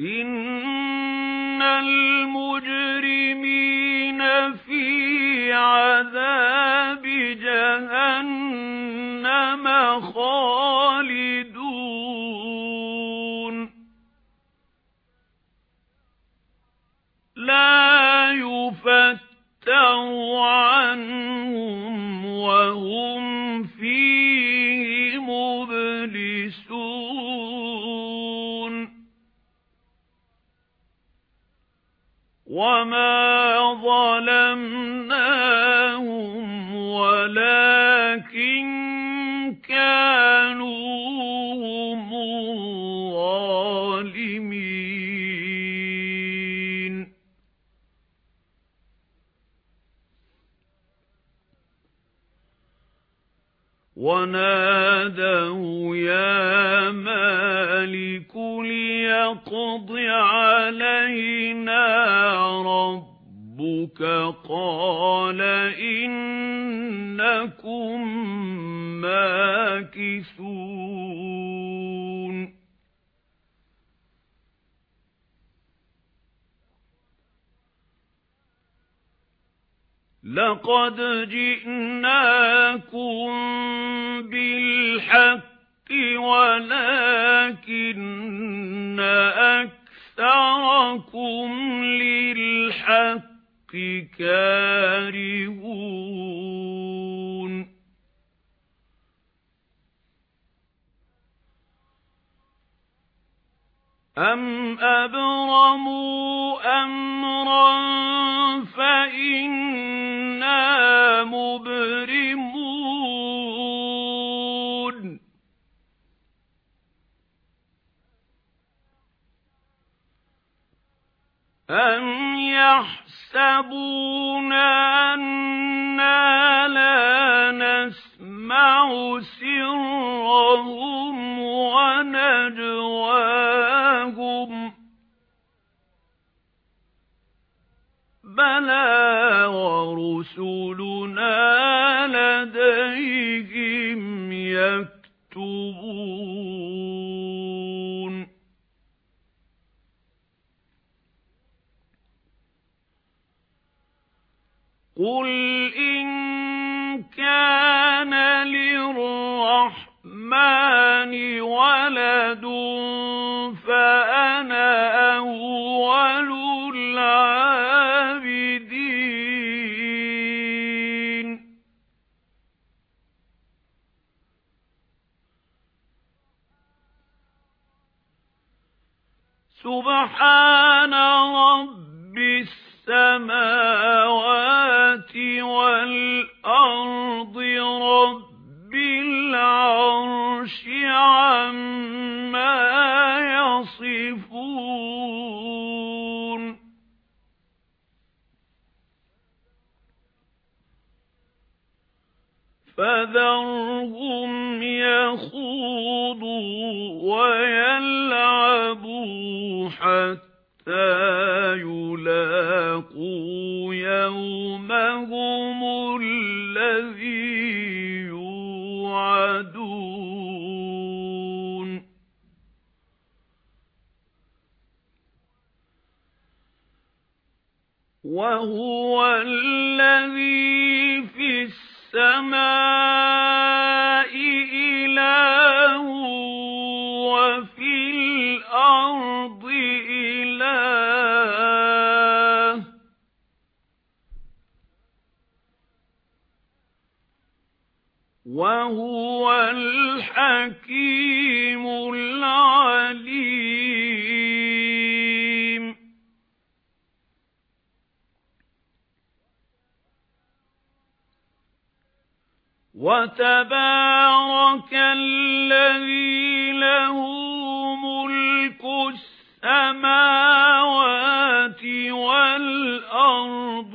إِنَّ الْمُجْرِمِينَ فِي عَذَابِ جَهَنَّمَ خَالِدُونَ لَا يُفَتَّرُ عَنْهُمْ وَمَا ظَلَمْنَاهُمْ وَلَكِن كَانُوا هُمُ الظَّالِمِينَ. وَنَادَوْا يَا مَالِكُ لِيَقْضِ رَبُّكَ قَالَ إِنَّكُمْ مَاكِثُونَ لَقَدْ جِئْنَاكُمْ بِالْحَقِّ وَلَكِنَّ أَمْ أَبْرَمُوا أَمْرًا فَإِنَّا مُبْرِمُونَ أَمْ يَحْسَبُونَ أَنَّا لَا نَسْمَعُ سِرَّهُمْ وَنَجْوَاهُمْ بَلَى وَرُسُلُنَا لَدَيْهِمْ يَكْتُبُونَ قُلْ سُبْحَانَ رَبِّ السَّمَاوَاتِ فَذَرْهُمْ يَخُوضُوا وَيَلْعَبُوا حَتَّى يُلَاقُوا يَوْمَهُمُ الَّذِي يُوعَدُونَ. وَهُوَ الَّذِي السَّمَاءِ إِلَٰهٌ وَفِي الْأَرْضِ إِلَٰهٌ. وَهُوَ الْحَكِيمُ الْعَلِيمُ. وَتَبَارَكَ الَّذِي لَهُ مُلْكُ السَّمَاوَاتِ وَالْأَرْضِ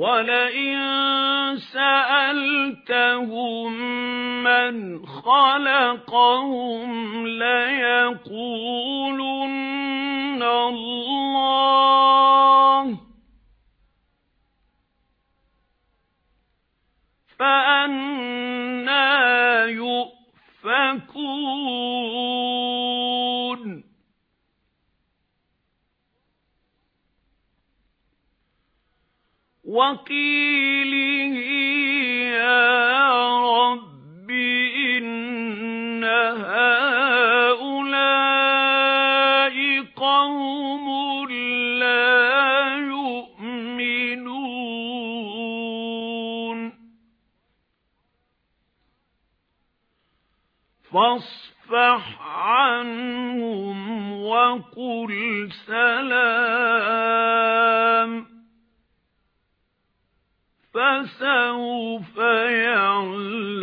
وَلَئِن سَأَلْتَهُم مَّنْ خَلَقَهُمْ لَيَقُولُنَّ اللَّهُ فَأَنَّى يُؤْفَكُونَ وَقِيلِهِ يَا رَبِّ إِنَّ هَؤُلَاءِ قَوْمٌ لَّا يُؤْمِنُونَ فَاصْفَحْ عَنْهُمْ وَقُلْ سَلَامٌ فَسَوْفَ يَعْلَمُونَ.